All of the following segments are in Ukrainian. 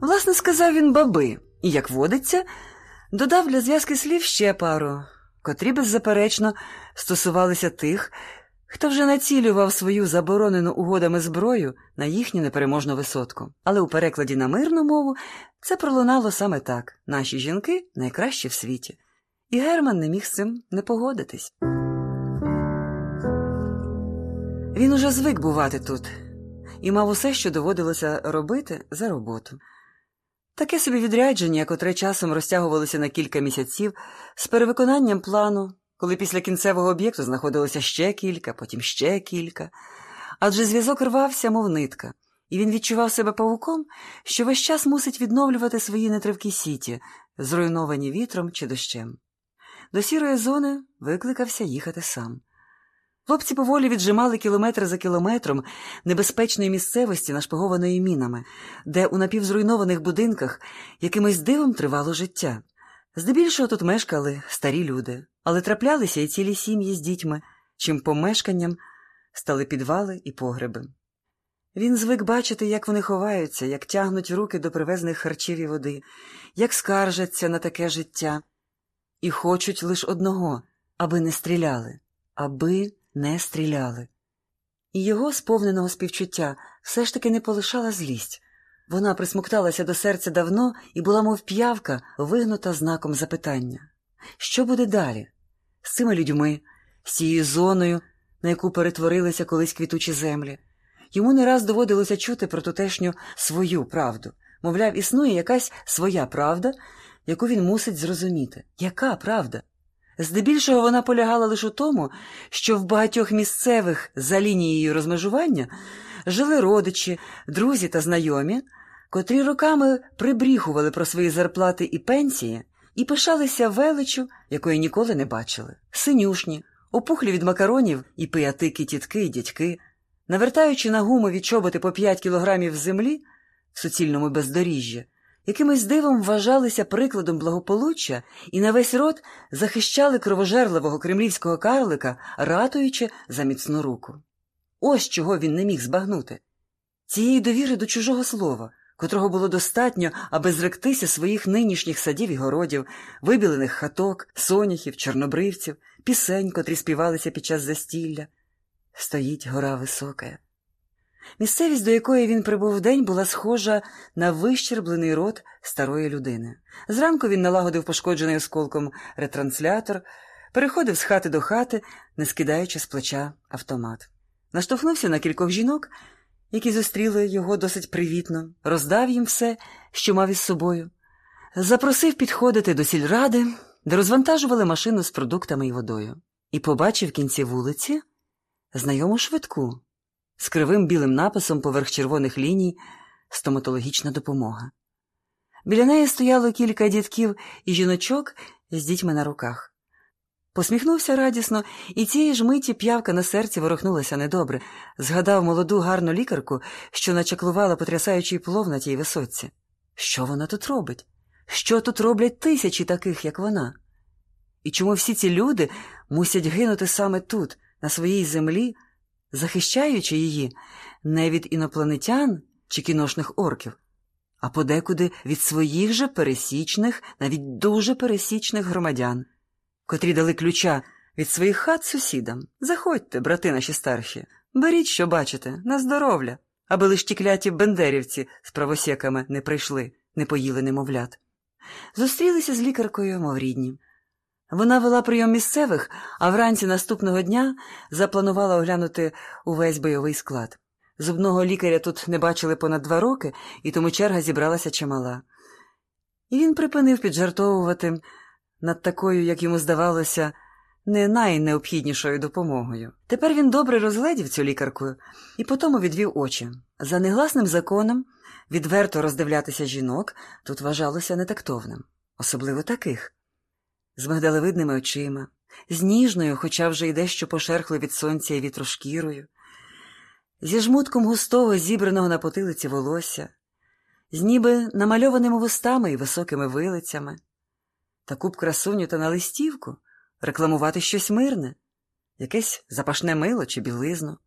Власне, сказав він баби, і, як водиться, додав для зв'язки слів ще пару, котрі беззаперечно стосувалися тих, хто вже націлював свою заборонену угодами зброю на їхню непереможну висотку. Але у перекладі на мирну мову це пролунало саме так наші жінки найкращі в світі. І Герман не міг з цим не погодитись. Він уже звик бувати тут і мав усе, що доводилося робити за роботу. Таке собі відрядження, котре часом розтягувалося на кілька місяців, з перевиконанням плану, коли після кінцевого об'єкту знаходилося ще кілька, потім ще кілька. Адже зв'язок рвався, мов нитка, і він відчував себе павуком, що весь час мусить відновлювати свої нетривкі сіті, зруйновані вітром чи дощем. До сірої зони викликався їхати сам. Хлопці поволі віджимали кілометр за кілометром небезпечної місцевості, нашпигованої мінами, де у напівзруйнованих будинках якимось дивом тривало життя. Здебільшого тут мешкали старі люди, але траплялися і цілі сім'ї з дітьми, чим помешканням стали підвали і погреби. Він звик бачити, як вони ховаються, як тягнуть руки до привезених харчів і води, як скаржаться на таке життя, і хочуть лише одного, аби не стріляли, аби не стріляли. І його, сповненого співчуття, все ж таки не полишала злість. Вона присмокталася до серця давно і була, мов п'явка, вигнута знаком запитання. Що буде далі? З цими людьми, з цією зоною, на яку перетворилися колись квітучі землі? Йому не раз доводилося чути про тутешню свою правду. Мовляв, існує якась своя правда, яку він мусить зрозуміти. Яка правда? Здебільшого вона полягала лише у тому, що в багатьох місцевих за лінією розмежування жили родичі, друзі та знайомі, котрі роками прибріхували про свої зарплати і пенсії і пишалися величу, якої ніколи не бачили. Синюшні, опухлі від макаронів і пиятики тітки і дядьки, навертаючи на гумові чоботи по 5 кілограмів землі в суцільному бездоріжжі, якимось дивом вважалися прикладом благополуччя і на весь рот захищали кровожерливого кремлівського карлика, ратуючи за міцну руку. Ось чого він не міг збагнути цієї довіри до чужого слова, котрого було достатньо, аби зректися своїх нинішніх садів і городів, вибілених хаток, соняхів, чорнобривців, пісень, котрі співалися під час застілля. Стоїть гора висока. Місцевість, до якої він прибув вдень, була схожа на вищерблений рот старої людини. Зранку він налагодив пошкоджений осколком ретранслятор, переходив з хати до хати, не скидаючи з плеча автомат. Наштовхнувся на кількох жінок, які зустріли його досить привітно, роздав їм все, що мав із собою, запросив підходити до сільради, де розвантажували машину з продуктами і водою, і побачив в кінці вулиці знайому швидку з кривим білим написом поверх червоних ліній стоматологічна допомога. Біля неї стояло кілька дітків і жіночок з дітьми на руках. Посміхнувся радісно, і цієї ж миті п'явка на серці ворухнулася недобре, згадав молоду гарну лікарку, що начаклувала потрясаючий плов на тій висотці. Що вона тут робить? Що тут роблять тисячі таких, як вона? І чому всі ці люди мусять гинути саме тут, на своїй землі, захищаючи її не від інопланетян чи кіношних орків, а подекуди від своїх же пересічних, навіть дуже пересічних громадян, котрі дали ключа від своїх хат сусідам. Заходьте, брати наші старші, беріть, що бачите, на здоров'я, аби лиш ті кляті бендерівці з правосеками не прийшли, не поїли немовлят. Зустрілися з лікаркою, мов рідні. Вона вела прийом місцевих, а вранці наступного дня запланувала оглянути увесь бойовий склад. Зубного лікаря тут не бачили понад два роки, і тому черга зібралася чимала. І він припинив піджартовувати над такою, як йому здавалося, не найнеобхіднішою допомогою. Тепер він добре розгледів цю лікарку і потому відвів очі. За негласним законом відверто роздивлятися жінок тут вважалося нетактовним, особливо таких з мигдалевидними очима, з ніжною, хоча вже й дещо пошерхло від сонця і вітру шкірою, зі жмутком густого, зібраного на потилиці волосся, з ніби намальованими вустами і високими вилицями, таку б красуню та на листівку рекламувати щось мирне, якесь запашне мило чи білизну.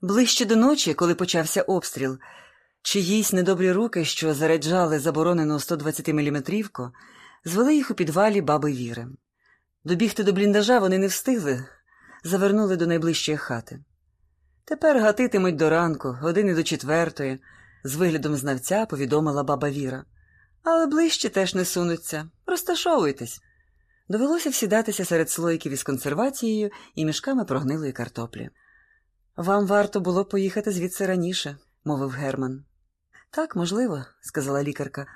Ближче до ночі, коли почався обстріл, Чиїсь недобрі руки, що заряджали заборонену 120-мм, звели їх у підвалі баби Віри. Добігти до бліндажа вони не встигли, завернули до найближчої хати. Тепер гатитимуть до ранку, години до четвертої, з виглядом знавця повідомила баба Віра. Але ближче теж не сунуться. Розташовуйтесь. Довелося всідатися серед слойків із консервацією і мішками прогнилої картоплі. Вам варто було поїхати звідси раніше, мовив Герман. Так, можливо, сказала лікарка,